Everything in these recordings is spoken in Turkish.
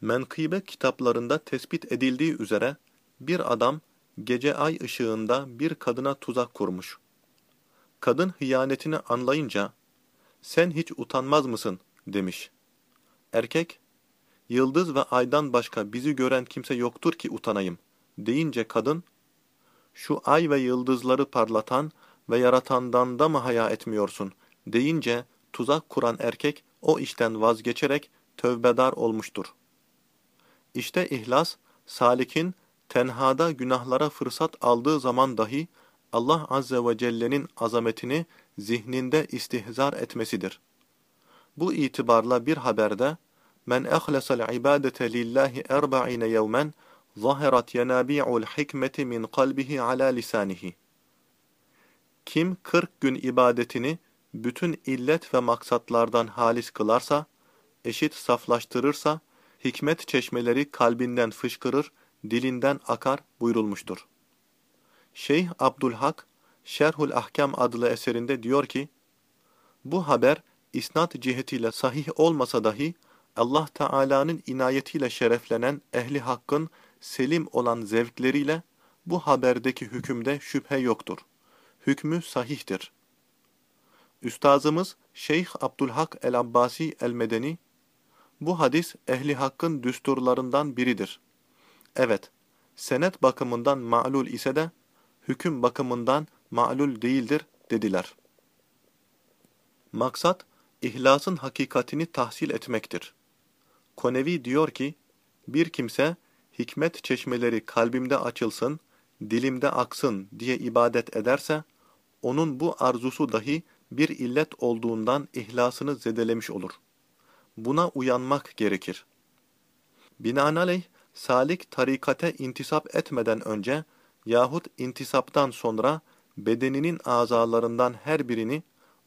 Menkıbe kitaplarında tespit edildiği üzere bir adam gece ay ışığında bir kadına tuzak kurmuş. Kadın hıyanetini anlayınca sen hiç utanmaz mısın demiş. Erkek yıldız ve aydan başka bizi gören kimse yoktur ki utanayım deyince kadın şu ay ve yıldızları parlatan ve yaratandan da mı haya etmiyorsun deyince tuzak kuran erkek o işten vazgeçerek tövbedar olmuştur. İşte ihlas, salikin tenhada günahlara fırsat aldığı zaman dahi Allah Azze ve Celle'nin azametini zihninde istihzar etmesidir. Bu itibarla bir haberde men ehlasal ibadete lillahi erba'ine yevmen zahirat yenabi'ul hikmeti min kalbihi ala lisanihi. Kim 40 gün ibadetini bütün illet ve maksatlardan halis kılarsa, eşit saflaştırırsa, hikmet çeşmeleri kalbinden fışkırır, dilinden akar buyurulmuştur. Şeyh Abdülhak, Şerhul Ahkam adlı eserinde diyor ki, bu haber isnat cihetiyle sahih olmasa dahi, Allah Teala'nın inayetiyle şereflenen ehli hakkın selim olan zevkleriyle bu haberdeki hükümde şüphe yoktur. Hükmü sahihtir. Üstazımız Şeyh Abdülhak el-Abbasi el-Medeni, bu hadis ehli hakkın düsturlarından biridir. Evet, senet bakımından ma'lul ise de, hüküm bakımından ma'lul değildir dediler. Maksat, ihlasın hakikatini tahsil etmektir. Konevi diyor ki, bir kimse, hikmet çeşmeleri kalbimde açılsın, dilimde aksın diye ibadet ederse, onun bu arzusu dahi bir illet olduğundan ihlasını zedelemiş olur. Buna uyanmak gerekir. Binaenaleyh, salik tarikate intisap etmeden önce yahut intisaptan sonra bedeninin azalarından her birini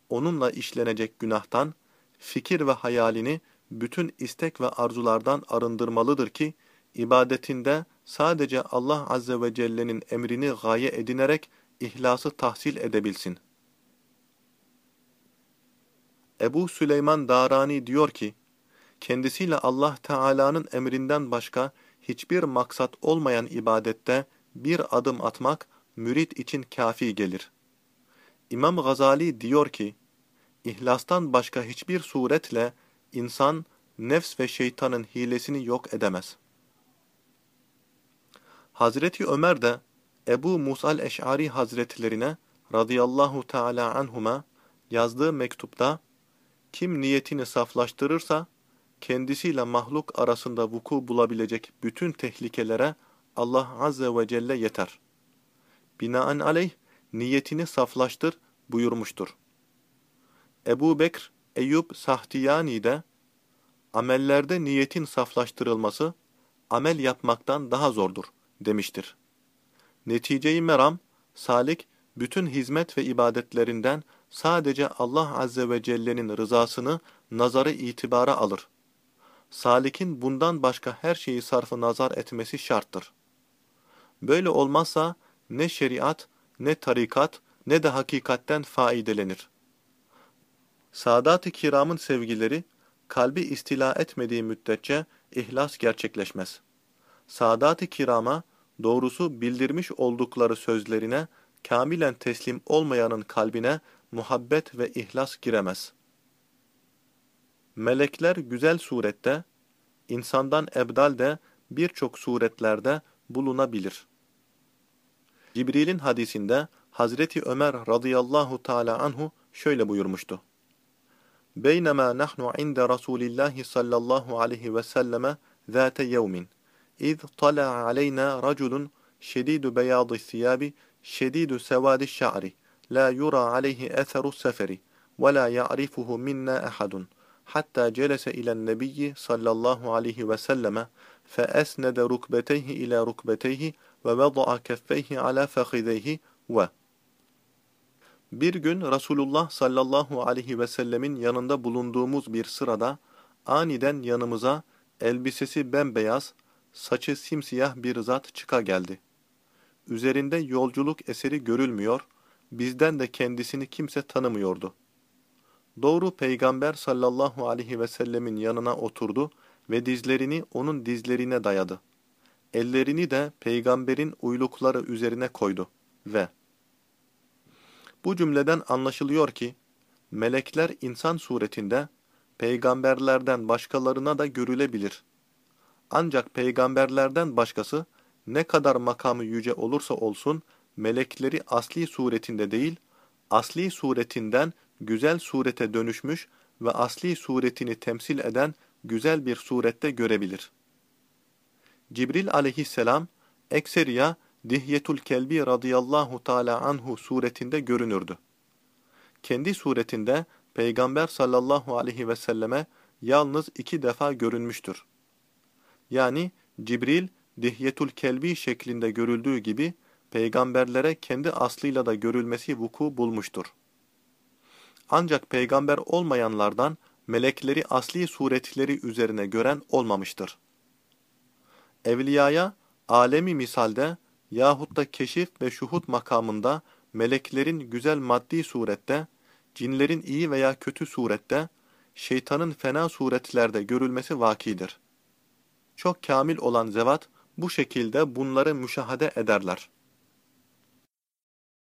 onunla işlenecek günahtan, fikir ve hayalini bütün istek ve arzulardan arındırmalıdır ki, ibadetinde sadece Allah Azze ve Celle'nin emrini gaye edinerek ihlası tahsil edebilsin. Ebu Süleyman Darani diyor ki, kendisiyle Allah Teala'nın emrinden başka hiçbir maksat olmayan ibadette bir adım atmak mürit için kafi gelir. İmam Gazali diyor ki, İhlastan başka hiçbir suretle insan nefs ve şeytanın hilesini yok edemez. Hazreti Ömer de Ebu Musal Eş'ari Hazretlerine radıyallahu teala anhuma yazdığı mektupta kim niyetini saflaştırırsa kendisiyle mahluk arasında vuku bulabilecek bütün tehlikelere Allah azze ve celle yeter. Binaenaleyh niyetini saflaştır buyurmuştur. Ebu Bekr, Eyüp Sahtiyani de amellerde niyetin saflaştırılması amel yapmaktan daha zordur demiştir. Neticeyi meram, salik bütün hizmet ve ibadetlerinden sadece Allah Azze ve Celle'nin rızasını nazarı itibara alır. Salikin bundan başka her şeyi sarfı nazar etmesi şarttır. Böyle olmazsa ne şeriat, ne tarikat, ne de hakikatten faidelenir. Sadat-ı kiramın sevgileri, kalbi istila etmediği müddetçe ihlas gerçekleşmez. Sadat-ı kirama, doğrusu bildirmiş oldukları sözlerine, kamilen teslim olmayanın kalbine muhabbet ve ihlas giremez. Melekler güzel surette, insandan ebdal de birçok suretlerde bulunabilir. Cibril'in hadisinde Hazreti Ömer radıyallahu teala anhu şöyle buyurmuştu. Beynema nahnu inde Rasulillahi sallallahu aleyhi ve selleme zâte yevmin. İz tala'a aleyna raculun şedîdu beyâdı siyabi şedîdu sevâdi şa'ri. La yura aleyhi etheru seferi. Ve la ya'rifuhu minna ahadun hatta celese ilen nebiyyi sallallahu aleyhi ve selleme feesnede rukbeteyhi ila rukbeteyhi ve veda'a keffeyhi ala fehideyhi ve bir gün Resulullah sallallahu aleyhi ve sellemin yanında bulunduğumuz bir sırada aniden yanımıza elbisesi bembeyaz, saçı simsiyah bir zat çıka geldi. Üzerinde yolculuk eseri görülmüyor, bizden de kendisini kimse tanımıyordu. Doğru Peygamber sallallahu aleyhi ve sellemin yanına oturdu ve dizlerini onun dizlerine dayadı. Ellerini de peygamberin uylukları üzerine koydu ve Bu cümleden anlaşılıyor ki, melekler insan suretinde, peygamberlerden başkalarına da görülebilir. Ancak peygamberlerden başkası, ne kadar makamı yüce olursa olsun, melekleri asli suretinde değil, asli suretinden güzel surete dönüşmüş ve asli suretini temsil eden güzel bir surette görebilir. Cibril aleyhisselam, ekseriya Dihyetul Kelbi radıyallahu teala anhu suretinde görünürdü. Kendi suretinde Peygamber sallallahu aleyhi ve selleme yalnız iki defa görünmüştür. Yani Cibril, Dihyetul Kelbi şeklinde görüldüğü gibi, peygamberlere kendi aslıyla da görülmesi vuku bulmuştur. Ancak peygamber olmayanlardan melekleri asli suretleri üzerine gören olmamıştır. Evliyaya alemi misalde yahut da keşif ve şuhut makamında meleklerin güzel maddi surette, cinlerin iyi veya kötü surette, şeytanın fena suretlerde görülmesi vakidir. Çok kamil olan zevat bu şekilde bunları müşahede ederler.